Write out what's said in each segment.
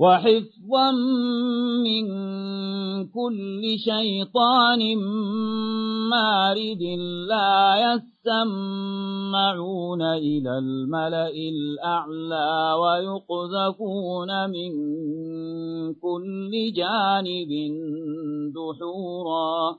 وحفظا من كل شيطان مارد لا يسمعون إلى الملأ الأعلى ويقذفون من كل جانب دحورا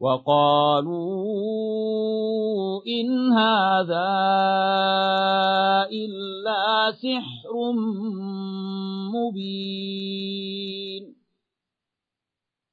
وقالوا إن هذا إلا سحر مبين.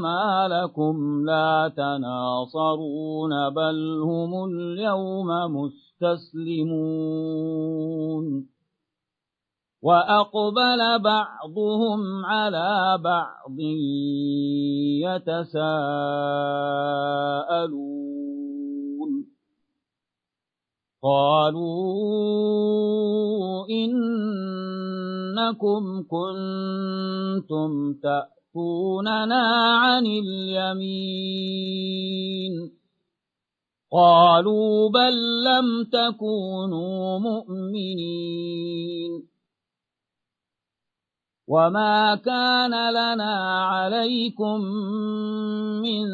ما لكم لا تناصرون بل هم اليوم مستسلمون. وأقبل بعضهم على بعض يتساءلون. قالوا إنكم كنتم تأتوننا عن اليمين. قالوا بل لم تكونوا مؤمنين. وما كان لنا عليكم من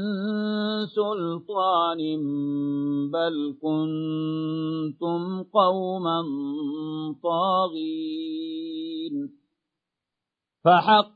سلطان بل كنتم قوما طاغين. فحق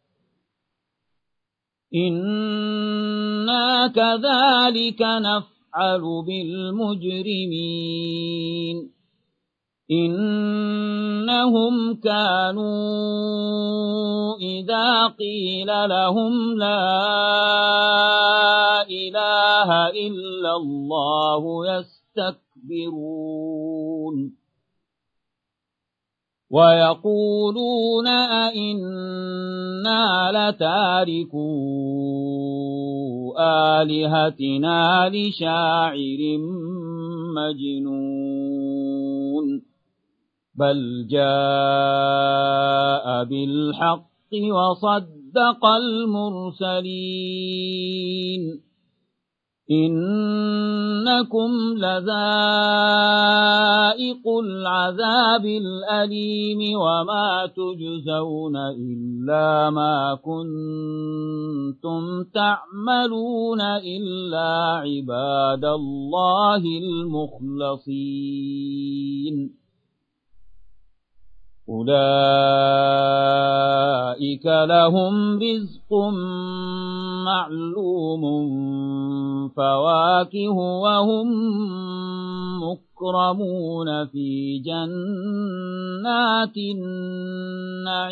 إنا كذلك نفعل بالمجرمين إنهم كانوا إذا قيل لهم لا إله إلا الله يستكبرون ويقولون أئنا لتاركو آلهتنا لشاعر مجنون بل جاء بالحق وصدق المرسلين. إنكم لذائق العذاب الأليم وما تجزون إلا ما كنتم تعملون إلا عباد الله المخلصين. أولئك لهم رزق معلوم فواكه وهم مكرمون في جنات النعيم.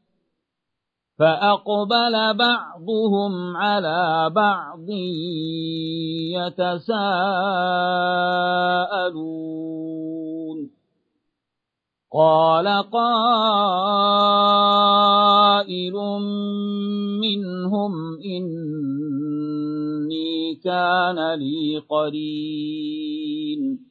فأقبل بعضهم على بعض يتساءلون. قال قائل منهم إني كان لي قرين.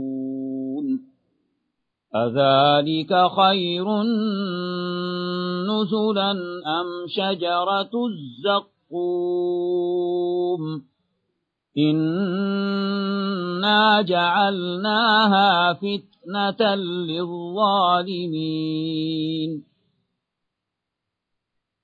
أذلك خير نزلا أم شجرة الزقوم إنا جعلناها فتنة للظالمين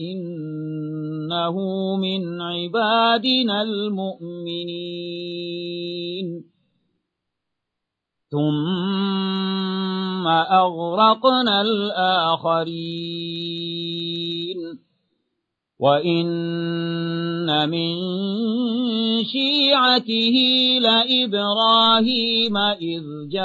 إنه من عبادنا المؤمنين. ثم أغرقنا الآخرين. وإن من شيعته لإبراهيم إذ جاء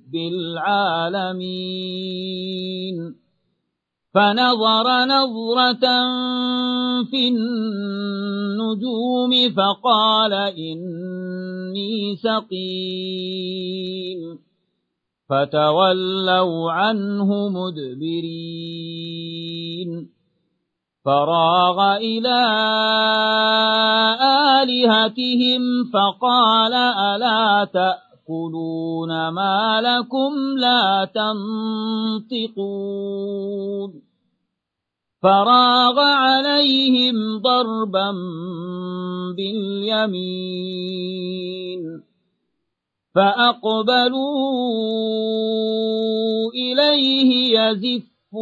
العالمين. فنظر نظرة في النجوم فقال إني سقيم. فتولوا عنه مدبرين. فراغ إلى آلهتهم فقال ألا تأكلون ما لكم لا تنطقون فراغ عليهم ضربا باليمين فأقبلوا إليه يزفون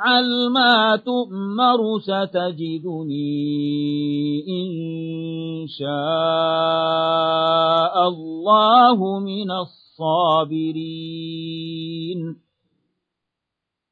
افعل ما تؤمر ستجدني إن شاء الله من الصابرين.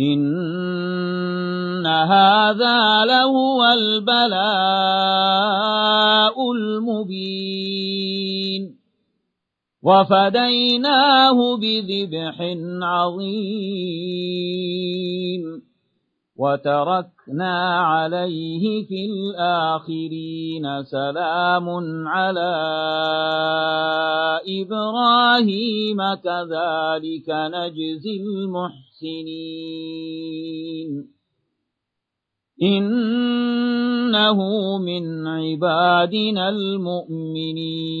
إن هذا لهو البلاء المبين وفديناه بذبح عظيم وتركنا عليه في الآخرين سلام على إبراهيم كذلك نجزي المحسنين. إنه من عبادنا المؤمنين.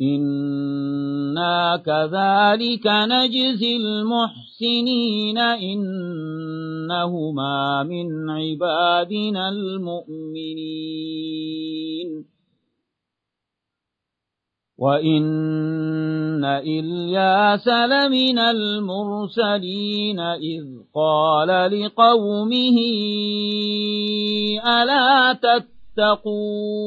إنا كذلك نجزي المحسنين إنهما من عبادنا المؤمنين وإن إلياس لمن المرسلين إذ قال لقومه ألا تتقون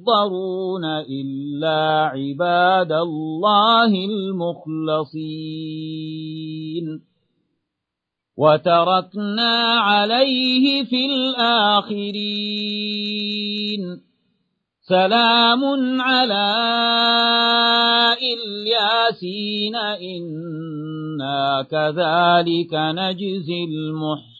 لمحضرون إلا عباد الله المخلصين وتركنا عليه في الآخرين سلام على الياسين إنا كذلك نجزي المحسنين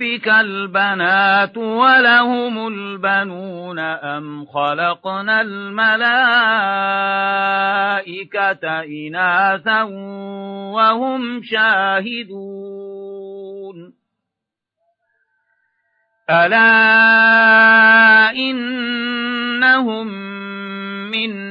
ألربك البنات ولهم البنون أم خلقنا الملائكة إناثا وهم شاهدون ألا إنهم من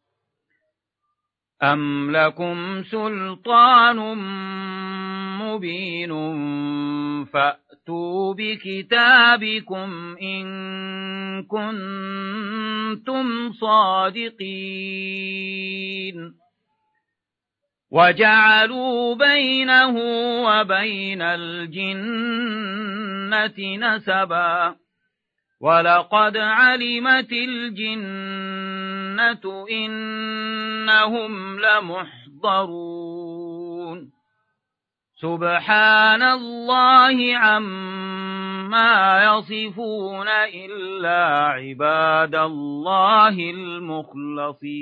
أم لكم سلطان مبين فأتوا بكتابكم إن كنتم صادقين وجعلوا بينه وبين الجنة نسبا ولقد علمت الجنة إنهم لمحضرون سبحان الله عما يصفون إلا عباد الله المخلصين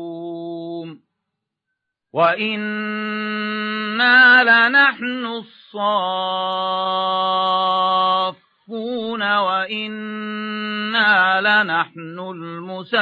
وإنا لنحن الصافون وإنا لنحن المسبحون